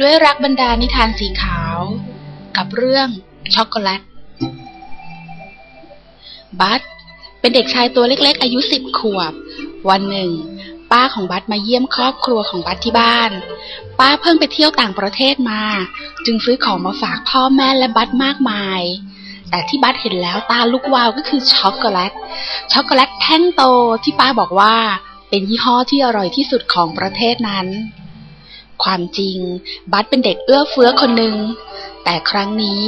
ด้วยรักบรรดานิทานสีขาว กับเรื่องช็อกโกแลต บัตเป็นเด็กชายตัวเล็กๆ อายุสิบขวบ วันหนึ่ง ป้าของบัตมาเยี่ยมครอบครัวของบัตที่บ้าน ป้าเพิ่งไปเที่ยวต่างประเทศมา จึงซื้อของมาฝากพ่อแม่และบัตมากมาย แต่ที่บัตเห็นแล้วตาลุกวาวก็คือช็อกโกแลต ช็อกโกแลตแท่งโตที่ป้าบอกว่า เป็นยี่ห้อที่อร่อยที่สุดของประเทศนั้น ความจริง บัตเป็นเด็กเอื้อเฟื้อคนหนึ่ง แต่ครั้งนี้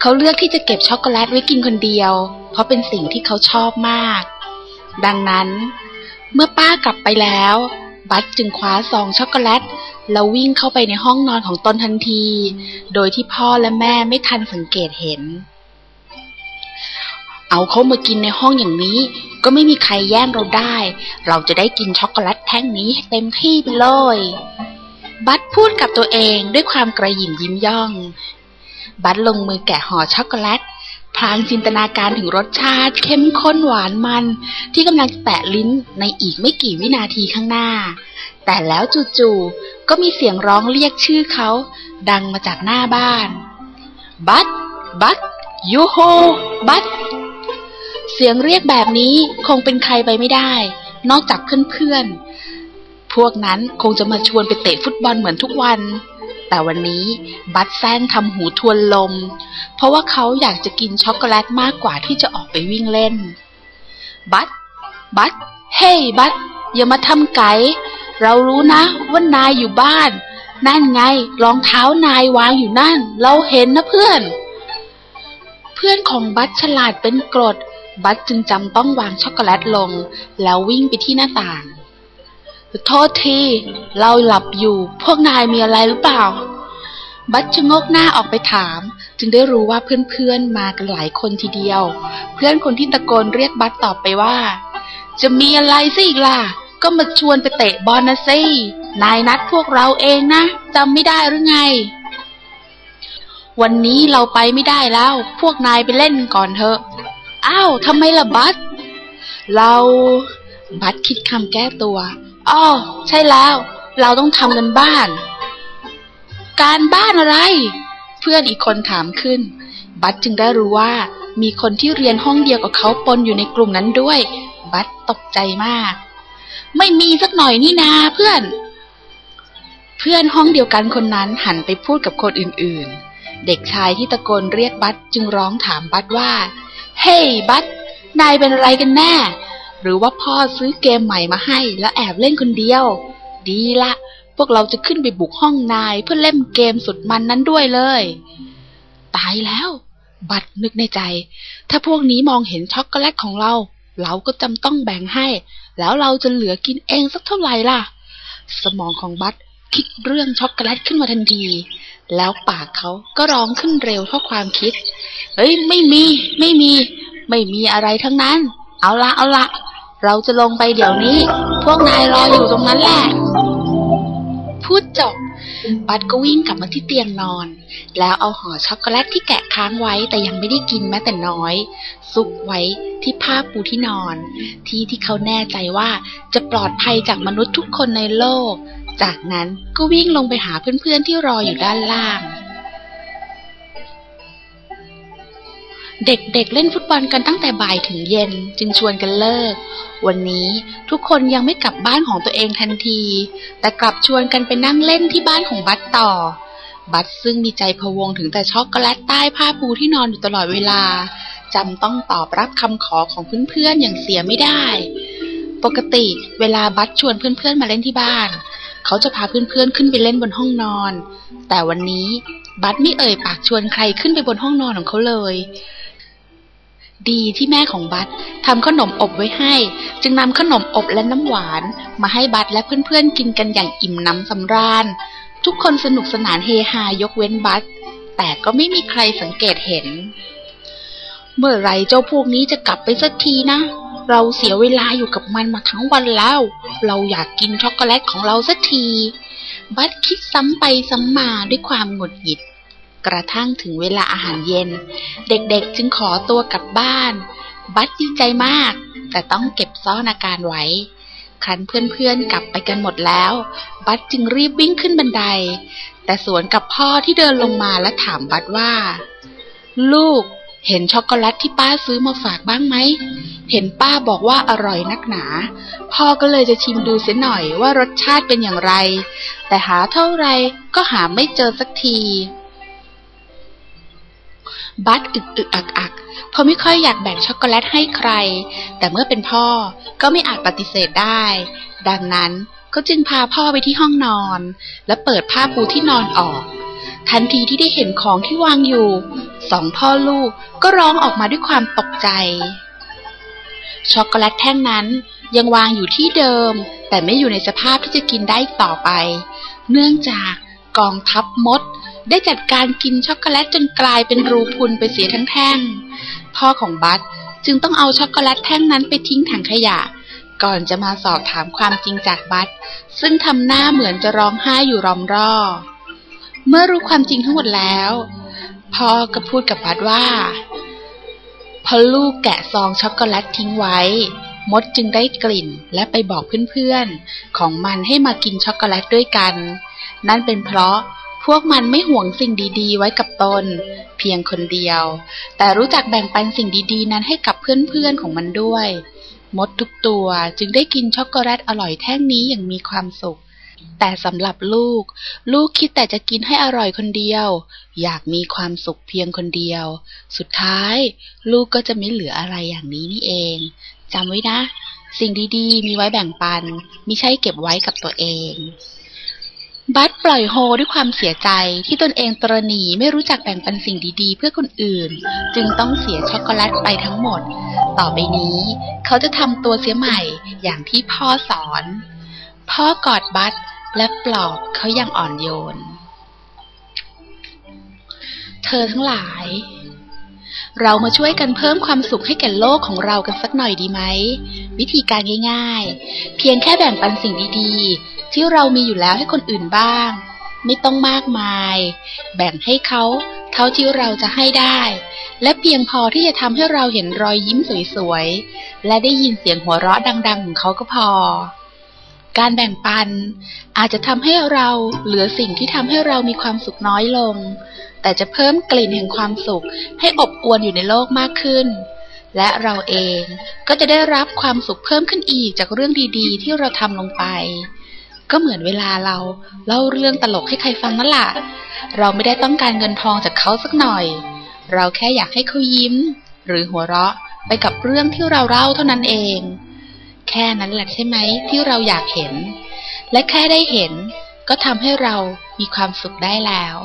เขาเลือกที่จะเก็บช็อกโกแลตไว้กินคนเดียว เพราะเป็นสิ่งที่เขาชอบมาก ดังนั้น เมื่อป้ากลับไปแล้ว บัตจึงคว้าซองช็อกโกแลตแล้ววิ่งเข้าไปในห้องนอนของตนทันที โดยที่พ่อและแม่ไม่ทันสังเกตเห็น เอาเขามากินในห้องอย่างนี้ ก็ไม่มีใครแย่งเราได้ เราจะได้กินช็อกโกแลตแท่งนี้เต็มที่ไปเลย บัตพูดกับตัวเองด้วยความกระหยิ่มยิ้มย่อง บัตลงมือแกะห่อช็อกโกแลตพลางจินตนาการถึงรสชาติ เข้มข้นหวานมัน ที่กำลังแตะลิ้นในอีกไม่กี่วินาทีข้างหน้า แต่แล้วจู่ๆก็มีเสียงร้องเรียกชื่อเขา ดังมาจากหน้าบ้าน บัตบัตยูโฮบัตเสียงเรียกแบบนี้คงเป็นใครไปไม่ได้ นอกจากเพื่อนๆ พวกนั้นคงจะมาชวนไปเตะฟุตบอลเหมือนทุกวัน แต่วันนี้บัตแกล้งทำหูทวนลม เพราะว่าเขาอยากจะกินช็อกโกแลตมากกว่าที่จะออกไปวิ่งเล่น บัตบัตเฮ้ยบัตอย่ามาทำไก๋เรารู้นะว่านายอยู่บ้าน นั่นไงรองเท้านาย วางอยู่นั่น เราเห็นนะเพื่อน เพื่อนของบัตฉลาดเป็นกรด บัตจึงจำต้องวางช็อกโกแลตลง แล้ววิ่งไปที่หน้าต่าง โทษที เราหลับอยู่ พวกนายมีอะไรหรือเปล่า บัตชะงกหน้าออกไปถาม จึงได้รู้ว่าเพื่อนๆมากันหลายคนทีเดียว เพื่อนคนที่ตะโกนเรียกบัตตอบไปว่า จะมีอะไรสิอีกล่ะ ก็มาชวนไปเตะบอลนะสินายนัดพวกเราเองนะจำไม่ได้หรือไง วันนี้เราไปไม่ได้แล้ว พวกนายไปเล่นก่อนเถอะ อ้าวทำไมล่ะบัสเราบัสคิดคำแก้ตัว อ้อใช่แล้ว เราต้องทำกันบ้าน การบ้านอะไร เพื่อนอีกคนถามขึ้น บัสจึงได้รู้ว่า มีคนที่เรียนห้องเดียวกับเขาปนอยู่ในกลุ่มนั้นด้วย บัสตกใจมาก ไม่มีสักหน่อยนี่นาเพื่อน เพื่อนห้องเดียวกันคนนั้นหันไปพูดกับคนอื่น ๆ เด็กชายที่ตะโกนเรียกบัสจึงร้องถามบัสว่า เฮ้ hey, บัสนายเป็นอะไรกันแน่ หรือว่าพ่อซื้อเกมใหม่มาให้ แล้วแอบเล่นคนเดียว ดีละ พวกเราจะขึ้นไปบุกห้องนายเพื่อเล่นเกมสุดมันนั้นด้วยเลย ตายแล้ว บัตรนึกในใจ ถ้าพวกนี้มองเห็นช็อกโกแลตของเรา เราก็จำต้องแบ่งให้ แล้วเราจะเหลือกินเองสักเท่าไหร่ล่ะ สมองของบัตคิดเรื่องช็อกโกแลตขึ้นมาทันที แล้วปากเขาก็ร้องขึ้นเร็วเพราะความคิด เฮ้ย ไม่มี ไม่มี ไม่มีอะไรทั้งนั้น เอาละเอาละ เราจะลงไปเดี๋ยวนี้ พวกนายรออยู่ตรงนั้นแหละ พูดจบ บัตก็วิ่งกลับมาที่เตียงนอน แล้วเอาห่อช็อกโกแลตที่แกะค้างไว้แต่ยังไม่ได้กินแม้แต่น้อย ซุกไว้ที่ที่ผ้าปูที่นอน ที่ที่เขาแน่ใจว่าจะปลอดภัยจากมนุษย์ทุกคนในโลก จากนั้นก็วิ่งลงไปหาเพื่อนๆที่รออยู่ด้านล่าง เด็กๆเเล่นฟุตบอลกันตั้งแต่บ่ายถึงเย็นจึงชวนกันเลิก วันนี้ทุกคนยังไม่กลับบ้านของตัวเองทันที แต่กลับชวนกันไปนั่งเล่นที่บ้านของบัตต่อ บัตซึ่งมีใจพวงถึงแต่ช็อกโกแลตใต้ผ้าปูที่นอนอยู่ตลอดเวลาจำต้องตอบรับคำขอของเพื่อนๆอย่างเสียไม่ได้ ปกติเวลาบัตชวนเพื่อนๆมาเล่นที่บ้าน เขาจะพาเพื่อนๆขึ้นไปเล่นบนห้องนอน แต่วันนี้บัตไม่เอ่ยปากชวนใครขึ้นไปบนห้องนอนของเขาเลย ดีที่แม่ของบัตทำขนมอบไว้ให้ จึงนำขนมอบและน้ำหวาน มาให้บัตและเพื่อนๆกินกันอย่างอิ่มน้ำสำราญ ทุกคนสนุกสนานเฮฮายกเว้นบัสแต่ก็ไม่มีใครสังเกตเห็น เมื่อไรเจ้าพวกนี้จะกลับไปสักทีนะ เราเสียเวลาอยู่กับมันมาทั้งวันแล้ว เราอยากกินช็อกโกแลตของเราสักที บัสคิดซ้ำไปซ้ำมาด้วยความหงุดหงิด กระทั่งถึงเวลาอาหารเย็น เด็กๆจึงขอตัวกลับบ้าน บัสดีใจมาก แต่ต้องเก็บซ่อนอาการไว้คันเพื่อนๆกลับไปกันหมดแล้ว บัสจึงรีบวิ่งขึ้นบันได แต่สวนกับพ่อที่เดินลงมาและถามบัสว่า ลูกเห็นช็อกโกแลตที่ป้าซื้อมาฝากบ้างไหม เห็นป้าบอกว่าอร่อยนักหนา พ่อก็เลยจะชิมดูเสียหน่อยว่ารสชาติเป็นอย่างไร แต่หาเท่าไรก็หาไม่เจอสักที บัสอึกอึกอักอักเพราะไม่ค่อยอยากแบ่งช็อกโกแลตให้ใคร แต่เมื่อเป็นพ่อก็ไม่อาจปฏิเสธได้ ดังนั้นก็จึงพาพ่อไปที่ห้องนอน และเปิดผ้าปูที่นอนออก ทันทีที่ได้เห็นของที่วางอยู่ สองพ่อลูกก็ร้องออกมาด้วยความตกใจ ช็อกโกแลตแท่งนั้นยังวางอยู่ที่เดิม แต่ไม่อยู่ในสภาพที่จะกินได้ต่อไป เนื่องจากกองทัพมด ได้จัดการกินช็อกโกแลตจนกลายเป็นรูพุนไปเสียทั้งแท่ง พ่อของบัตจึงต้องเอาช็อกโกแลตแท่งนั้นไปทิ้งถังขยะ ก่อนจะมาสอบถามความจริงจากบัตซึ่งทำหน้าเหมือนจะร้องไห้อยู่รอมรอ เมื่อรู้ความจริงทั้งหมดแล้ว พ่อก็พูดกับบัตว่าพอลูกแกะซองช็อกโกแลตทิ้งไว้ มดจึงได้กลิ่นและไปบอกเพื่อนๆ ของมันให้มากินช็อกโกแลตด้วยกัน นั่นเป็นเพราะ วกมันไม่หวงสิ่งดีๆ ไว้กับตน เพียงคนเดียว แต่รู้จักแบ่งปันสิ่งดีๆ นั้นให้กับเพื่อนๆของมันด้วย มดทุกตัวจึงได้กินช็อกโกแลตอร่อยแท่งนี้อย่างมีความสุข แต่สำหรับลูก ลูกคิดแต่จะกินให้อร่อยคนเดียว อยากมีความสุขเพียงคนเดียว สุดท้าย ลูกก็จะไม่เหลืออะไรอย่างนี้นี่เองจำไว้นะ สิ่งดีๆ มีไว้แบ่งปันไม่ใช่เก็บไว้กับตัวเอง บัตปล่อยโฮด้วยความเสียใจที่ตนเองตรณีไม่รู้จักแบ่งปันสิ่งดีๆ เพื่อคนอื่น จึงต้องเสียช็อกโกแลตไปทั้งหมด ต่อไปนี้ เขาจะทำตัวเสียใหม่อย่างที่พ่อสอน พ่อกอดบัตและปลอบเขาอย่างอ่อนโยน เธอทั้งหลาย เรามาช่วยกันเพิ่มความสุขให้แก่โลกของเรากันสักหน่อยดีไหม วิธีการง่าย ๆ เพียงแค่แบ่งปันสิ่งดีๆ ที่เรามีอยู่แล้วให้คนอื่นบ้าง ไม่ต้องมากมาย แบ่งให้เขาเท่าที่เราจะให้ได้ และเพียงพอที่จะทำให้เราเห็นรอยยิ้มสวยๆ และได้ยินเสียงหัวเราะดัง ๆ ของเขาก็พอ การแบ่งปันอาจจะทำให้เราเหลือสิ่งที่ทำให้เรามีความสุขน้อยลง แต่จะเพิ่มกลิ่นแห่งความสุข ให้อบอวลอยู่ในโลกมากขึ้น และเราเองก็จะได้รับความสุขเพิ่มขึ้นอีกจากเรื่องดีๆ ที่เราทำลงไป ก็เหมือนเวลาเราเล่าเรื่องตลกให้ใครฟังนั่นแหละเราไม่ได้ต้องการเงินทองจากเขาสักหน่อย เราแค่อยากให้เขายิ้ม หรือหัวเราะไปกับเรื่องที่เราเล่าเท่านั้นเอง แค่นั้นแหละใช่ไหมที่เราอยากเห็น และแค่ได้เห็นก็ทำให้เรามีความสุขได้แล้ว